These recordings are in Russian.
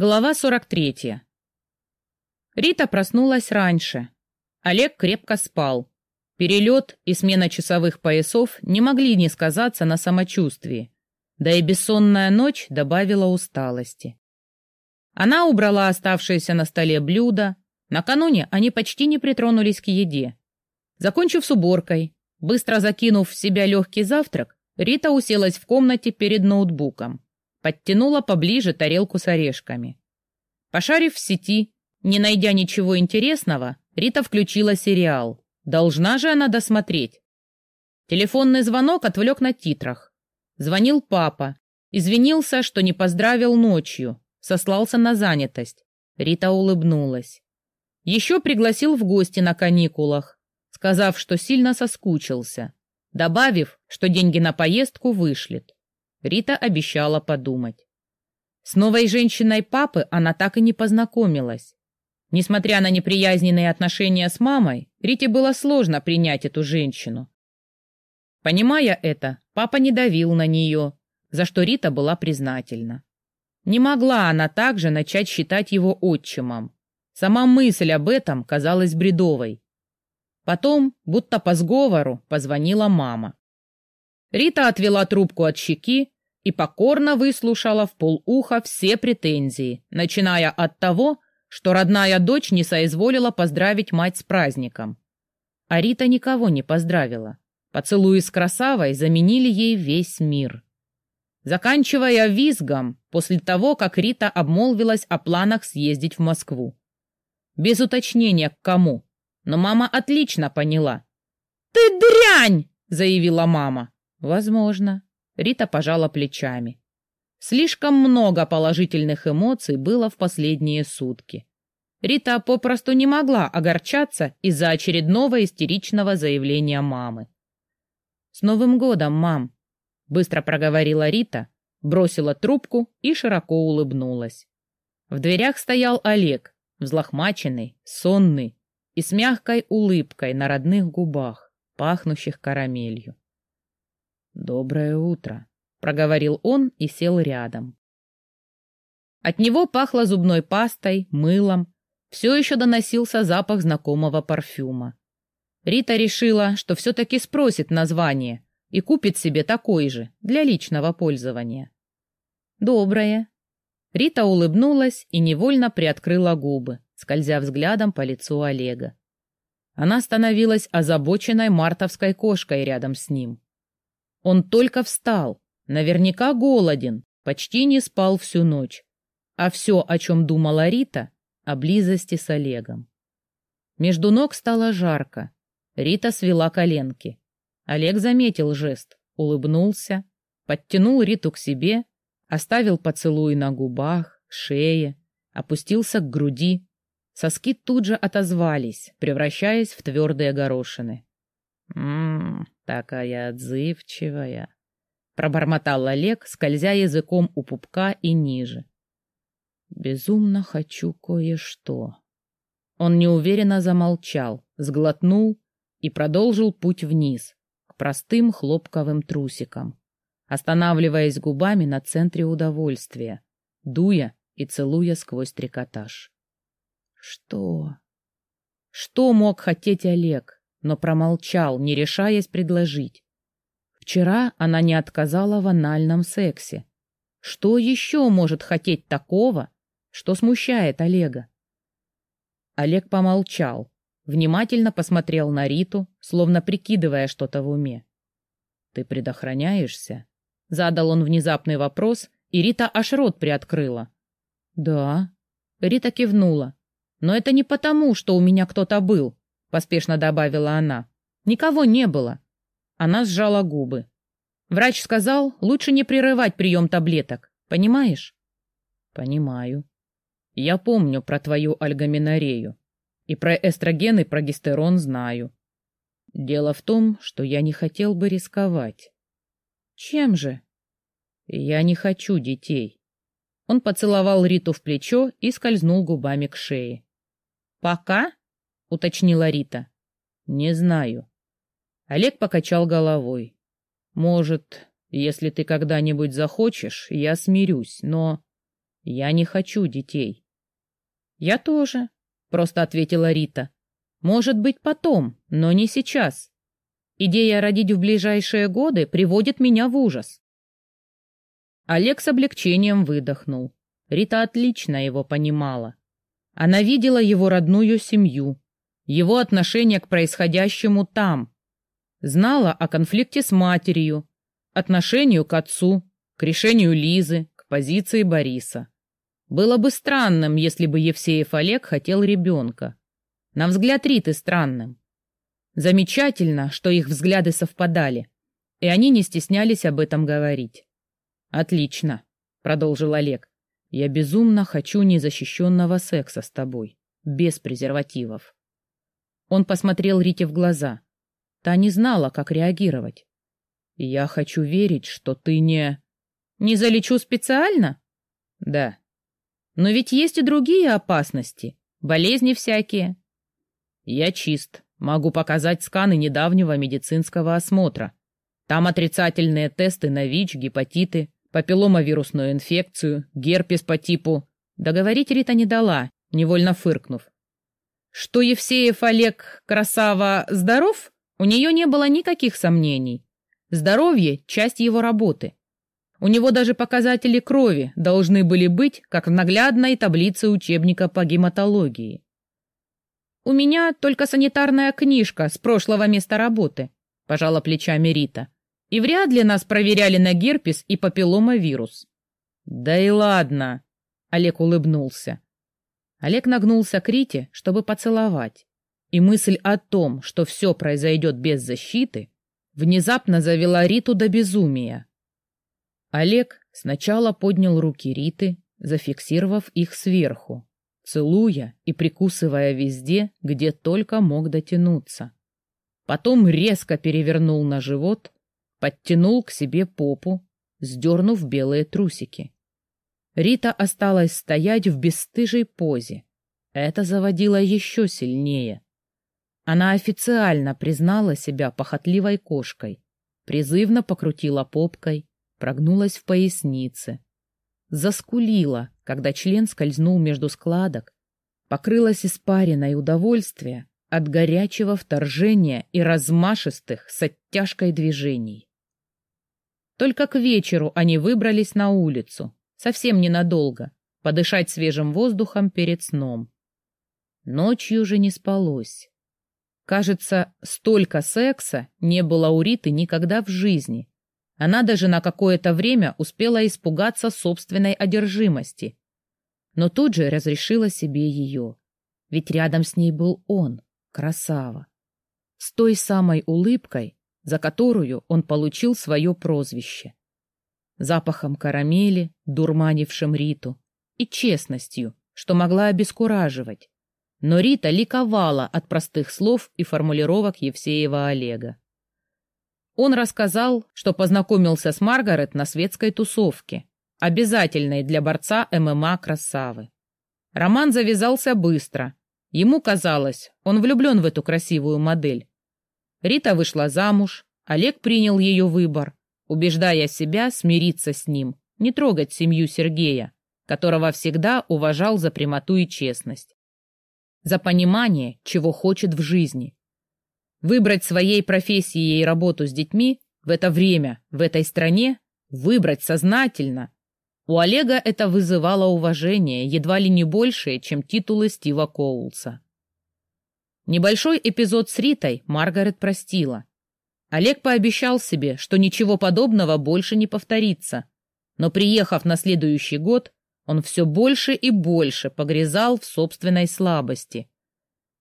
Глава 43. Рита проснулась раньше. Олег крепко спал. Перелет и смена часовых поясов не могли не сказаться на самочувствии. Да и бессонная ночь добавила усталости. Она убрала оставшиеся на столе блюда. Накануне они почти не притронулись к еде. Закончив с уборкой, быстро закинув в себя легкий завтрак, Рита уселась в комнате перед ноутбуком подтянула поближе тарелку с орешками. Пошарив в сети, не найдя ничего интересного, Рита включила сериал. Должна же она досмотреть. Телефонный звонок отвлек на титрах. Звонил папа. Извинился, что не поздравил ночью. Сослался на занятость. Рита улыбнулась. Еще пригласил в гости на каникулах, сказав, что сильно соскучился, добавив, что деньги на поездку вышлет. Рита обещала подумать. С новой женщиной папы она так и не познакомилась. Несмотря на неприязненные отношения с мамой, Рите было сложно принять эту женщину. Понимая это, папа не давил на нее, за что Рита была признательна. Не могла она также начать считать его отчимом. Сама мысль об этом казалась бредовой. Потом, будто по сговору, позвонила мама. Рита отвела трубку от щеки и покорно выслушала в полуха все претензии, начиная от того, что родная дочь не соизволила поздравить мать с праздником. А Рита никого не поздравила. Поцелуи с красавой заменили ей весь мир. Заканчивая визгом после того, как Рита обмолвилась о планах съездить в Москву. Без уточнения к кому, но мама отлично поняла. «Ты дрянь!» — заявила мама. Возможно. Рита пожала плечами. Слишком много положительных эмоций было в последние сутки. Рита попросту не могла огорчаться из-за очередного истеричного заявления мамы. «С Новым годом, мам!» — быстро проговорила Рита, бросила трубку и широко улыбнулась. В дверях стоял Олег, взлохмаченный, сонный и с мягкой улыбкой на родных губах, пахнущих карамелью. «Доброе утро», — проговорил он и сел рядом. От него пахло зубной пастой, мылом, все еще доносился запах знакомого парфюма. Рита решила, что все-таки спросит название и купит себе такой же для личного пользования. «Доброе». Рита улыбнулась и невольно приоткрыла губы, скользя взглядом по лицу Олега. Она становилась озабоченной мартовской кошкой рядом с ним. Он только встал, наверняка голоден, почти не спал всю ночь. А все, о чем думала Рита, о близости с Олегом. Между ног стало жарко. Рита свела коленки. Олег заметил жест, улыбнулся, подтянул Риту к себе, оставил поцелуй на губах, шее, опустился к груди. Соски тут же отозвались, превращаясь в твердые горошины. «М-м-м», Такая отзывчивая. Пробормотал Олег, скользя языком у пупка и ниже. Безумно хочу кое-что. Он неуверенно замолчал, сглотнул и продолжил путь вниз, к простым хлопковым трусикам, останавливаясь губами на центре удовольствия, дуя и целуя сквозь трикотаж. Что? Что мог хотеть Олег? Но промолчал, не решаясь предложить. Вчера она не отказала в анальном сексе. Что еще может хотеть такого, что смущает Олега? Олег помолчал, внимательно посмотрел на Риту, словно прикидывая что-то в уме. «Ты предохраняешься?» — задал он внезапный вопрос, и Рита аж рот приоткрыла. «Да». Рита кивнула. «Но это не потому, что у меня кто-то был. — поспешно добавила она. «Никого не было». Она сжала губы. Врач сказал, лучше не прерывать прием таблеток. Понимаешь? Понимаю. Я помню про твою альгаминорею. И про эстроген и прогестерон знаю. Дело в том, что я не хотел бы рисковать. Чем же? Я не хочу детей. Он поцеловал Риту в плечо и скользнул губами к шее. Пока? — уточнила Рита. «Не знаю». Олег покачал головой. «Может, если ты когда-нибудь захочешь, я смирюсь, но Я не хочу детей. Я тоже, просто ответила Рита. Может быть, потом, но не сейчас. Идея родить в ближайшие годы приводит меня в ужас. Олег с облегчением выдохнул. Рита отлично его понимала. Она видела его родную семью, его отношение к происходящему там. Знала о конфликте с матерью, отношению к отцу, к решению Лизы, к позиции Бориса. Было бы странным, если бы Евсеев Олег хотел ребенка. На взгляд Риты странным. Замечательно, что их взгляды совпадали, и они не стеснялись об этом говорить. «Отлично», — продолжил Олег. Я безумно хочу незащищенного секса с тобой, без презервативов. Он посмотрел Рите в глаза. Та не знала, как реагировать. Я хочу верить, что ты не... Не залечу специально? Да. Но ведь есть и другие опасности, болезни всякие. Я чист, могу показать сканы недавнего медицинского осмотра. Там отрицательные тесты на ВИЧ, гепатиты, папилломовирусную инфекцию, герпес по типу. Договорить Рита не дала, невольно фыркнув. Что Евсеев Олег Красава здоров, у нее не было никаких сомнений. Здоровье — часть его работы. У него даже показатели крови должны были быть, как в наглядной таблице учебника по гематологии. «У меня только санитарная книжка с прошлого места работы», — пожала плечами Рита. И вряд ли нас проверяли на герпес и папилломавирус. Да и ладно, Олег улыбнулся. Олег нагнулся к Рите, чтобы поцеловать. И мысль о том, что все произойдет без защиты, внезапно завела Риту до безумия. Олег сначала поднял руки Риты, зафиксировав их сверху, целуя и прикусывая везде, где только мог дотянуться. Потом резко перевернул на живот подтянул к себе попу, сдернув белые трусики. Рита осталась стоять в бесстыжей позе. Это заводило еще сильнее. Она официально признала себя похотливой кошкой, призывно покрутила попкой, прогнулась в пояснице. Заскулила, когда член скользнул между складок, покрылась испариной удовольствия от горячего вторжения и размашистых с оттяжкой движений. Только к вечеру они выбрались на улицу, совсем ненадолго, подышать свежим воздухом перед сном. Ночью же не спалось. Кажется, столько секса не было у Риты никогда в жизни. Она даже на какое-то время успела испугаться собственной одержимости. Но тут же разрешила себе ее. Ведь рядом с ней был он, красава. С той самой улыбкой, за которую он получил свое прозвище. Запахом карамели, дурманившим Риту, и честностью, что могла обескураживать. Но Рита ликовала от простых слов и формулировок Евсеева Олега. Он рассказал, что познакомился с Маргарет на светской тусовке, обязательной для борца ММА красавы. Роман завязался быстро. Ему казалось, он влюблен в эту красивую модель, Рита вышла замуж, Олег принял ее выбор, убеждая себя смириться с ним, не трогать семью Сергея, которого всегда уважал за прямоту и честность. За понимание, чего хочет в жизни. Выбрать своей профессией работу с детьми в это время, в этой стране, выбрать сознательно. У Олега это вызывало уважение, едва ли не большее, чем титулы Стива Коулса. Небольшой эпизод с Ритой Маргарет простила. Олег пообещал себе, что ничего подобного больше не повторится. Но приехав на следующий год, он все больше и больше погрязал в собственной слабости,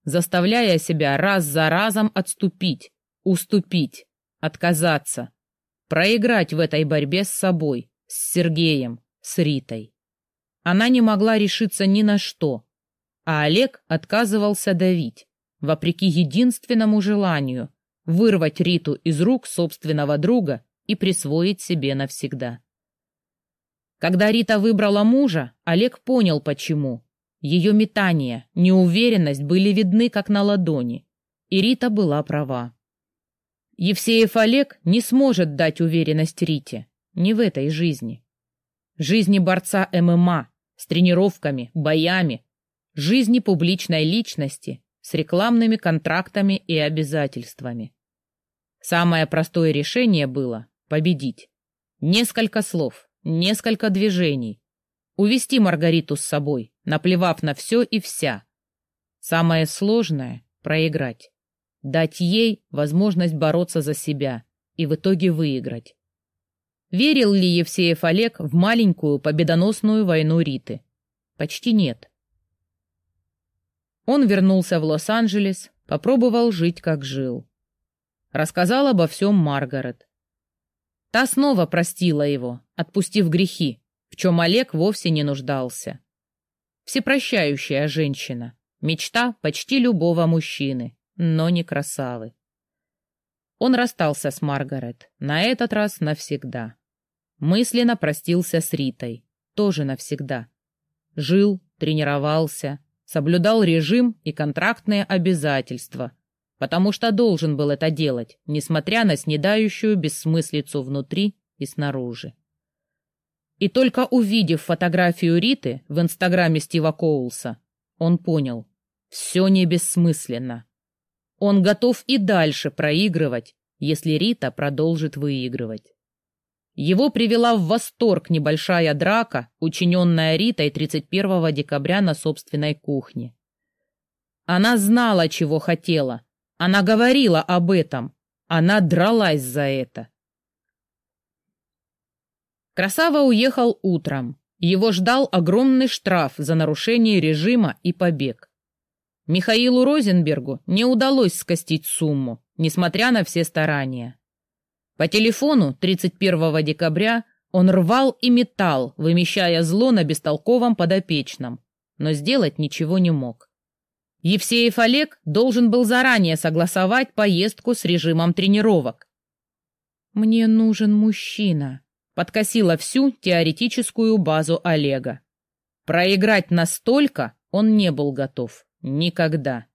заставляя себя раз за разом отступить, уступить, отказаться, проиграть в этой борьбе с собой, с Сергеем, с Ритой. Она не могла решиться ни на что, а Олег отказывался давить вопреки единственному желанию вырвать Риту из рук собственного друга и присвоить себе навсегда. Когда Рита выбрала мужа, Олег понял, почему. Ее метание, неуверенность были видны как на ладони, и Рита была права. Евсеев Олег не сможет дать уверенность Рите, не в этой жизни. Жизни борца ММА, с тренировками, боями, жизни публичной личности, с рекламными контрактами и обязательствами. Самое простое решение было — победить. Несколько слов, несколько движений. Увести Маргариту с собой, наплевав на все и вся. Самое сложное — проиграть. Дать ей возможность бороться за себя и в итоге выиграть. Верил ли Евсеев Олег в маленькую победоносную войну Риты? Почти нет. Он вернулся в Лос-Анджелес, попробовал жить, как жил. Рассказал обо всем Маргарет. Та снова простила его, отпустив грехи, в чем Олег вовсе не нуждался. Всепрощающая женщина, мечта почти любого мужчины, но не красавы. Он расстался с Маргарет, на этот раз навсегда. Мысленно простился с Ритой, тоже навсегда. Жил, тренировался, соблюдал режим и контрактные обязательства, потому что должен был это делать, несмотря на снедающую бессмыслицу внутри и снаружи. И только увидев фотографию Риты в инстаграме Стива Коулса, он понял, все не бессмысленно. Он готов и дальше проигрывать, если Рита продолжит выигрывать. Его привела в восторг небольшая драка, учиненная Ритой 31 декабря на собственной кухне. Она знала, чего хотела. Она говорила об этом. Она дралась за это. Красава уехал утром. Его ждал огромный штраф за нарушение режима и побег. Михаилу Розенбергу не удалось скостить сумму, несмотря на все старания. По телефону 31 декабря он рвал и метал, вымещая зло на бестолковом подопечном, но сделать ничего не мог. Евсеев Олег должен был заранее согласовать поездку с режимом тренировок. «Мне нужен мужчина», — подкосила всю теоретическую базу Олега. Проиграть настолько он не был готов. Никогда.